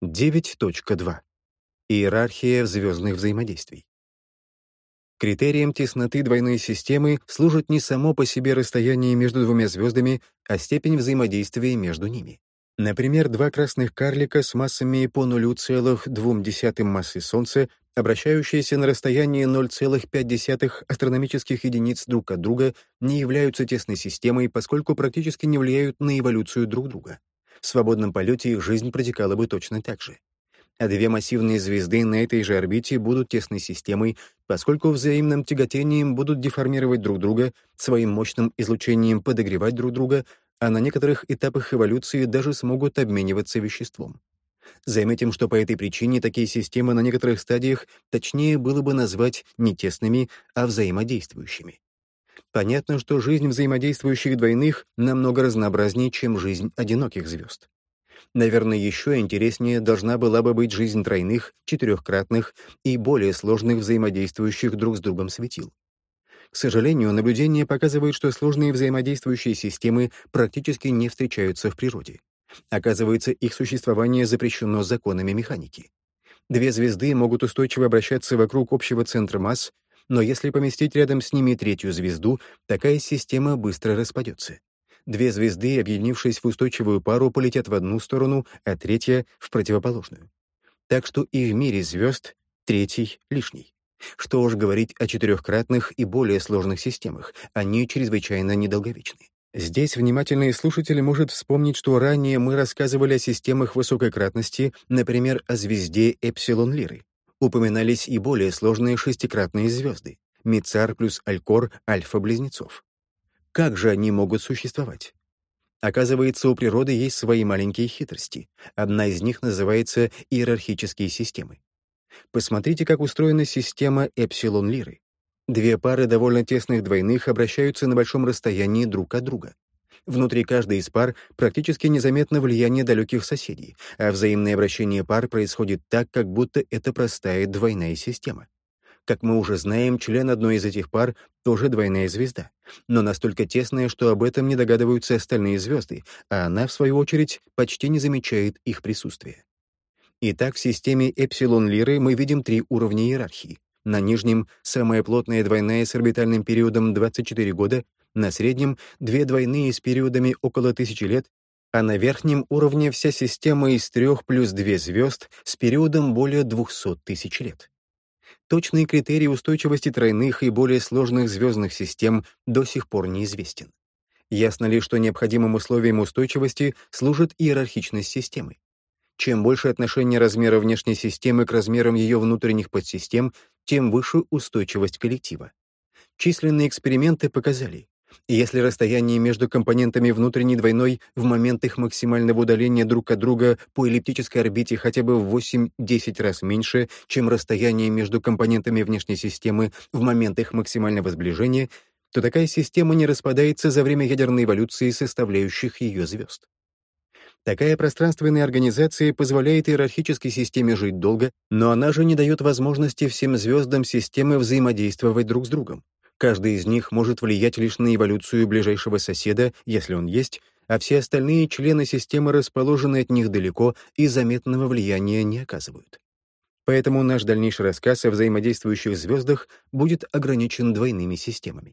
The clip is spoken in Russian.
9.2. Иерархия звездных взаимодействий. Критерием тесноты двойной системы служит не само по себе расстояние между двумя звездами, а степень взаимодействия между ними. Например, два красных карлика с массами по 0,2 массы Солнца, обращающиеся на расстояние 0,5 астрономических единиц друг от друга, не являются тесной системой, поскольку практически не влияют на эволюцию друг друга. В свободном полете их жизнь протекала бы точно так же а две массивные звезды на этой же орбите будут тесной системой, поскольку взаимным тяготением будут деформировать друг друга, своим мощным излучением подогревать друг друга, а на некоторых этапах эволюции даже смогут обмениваться веществом. Заметим, что по этой причине такие системы на некоторых стадиях точнее было бы назвать не тесными, а взаимодействующими. Понятно, что жизнь взаимодействующих двойных намного разнообразнее, чем жизнь одиноких звезд. Наверное, еще интереснее должна была бы быть жизнь тройных, четырехкратных и более сложных взаимодействующих друг с другом светил. К сожалению, наблюдение показывает, что сложные взаимодействующие системы практически не встречаются в природе. Оказывается, их существование запрещено законами механики. Две звезды могут устойчиво обращаться вокруг общего центра масс, но если поместить рядом с ними третью звезду, такая система быстро распадется. Две звезды, объединившись в устойчивую пару, полетят в одну сторону, а третья — в противоположную. Так что и в мире звезд третий лишний. Что уж говорить о четырехкратных и более сложных системах, они чрезвычайно недолговечны. Здесь внимательный слушатель может вспомнить, что ранее мы рассказывали о системах высокой кратности, например, о звезде Эпсилон Лиры. Упоминались и более сложные шестикратные звезды — Мицар плюс Алькор Альфа-близнецов. Как же они могут существовать? Оказывается, у природы есть свои маленькие хитрости. Одна из них называется иерархические системы. Посмотрите, как устроена система эпсилон-лиры. Две пары довольно тесных двойных обращаются на большом расстоянии друг от друга. Внутри каждой из пар практически незаметно влияние далеких соседей, а взаимное обращение пар происходит так, как будто это простая двойная система. Как мы уже знаем, член одной из этих пар тоже двойная звезда, но настолько тесная, что об этом не догадываются остальные звезды, а она, в свою очередь, почти не замечает их присутствия. Итак, в системе эпсилон-лиры мы видим три уровня иерархии. На нижнем — самая плотная двойная с орбитальным периодом 24 года, на среднем — две двойные с периодами около тысячи лет, а на верхнем уровне вся система из трех плюс две звезд с периодом более 200 тысяч лет. Точный критерий устойчивости тройных и более сложных звездных систем до сих пор неизвестен. Ясно ли, что необходимым условием устойчивости служит иерархичность системы? Чем больше отношение размера внешней системы к размерам ее внутренних подсистем, тем выше устойчивость коллектива. Численные эксперименты показали, если расстояние между компонентами внутренней двойной в момент их максимального удаления друг от друга по эллиптической орбите хотя бы в 8-10 раз меньше, чем расстояние между компонентами внешней системы в момент их максимального сближения, то такая система не распадается за время ядерной эволюции составляющих ее звезд. Такая пространственная организация позволяет иерархической системе жить долго, но она же не дает возможности всем звездам системы взаимодействовать друг с другом. Каждый из них может влиять лишь на эволюцию ближайшего соседа, если он есть, а все остальные члены системы расположены от них далеко и заметного влияния не оказывают. Поэтому наш дальнейший рассказ о взаимодействующих звездах будет ограничен двойными системами.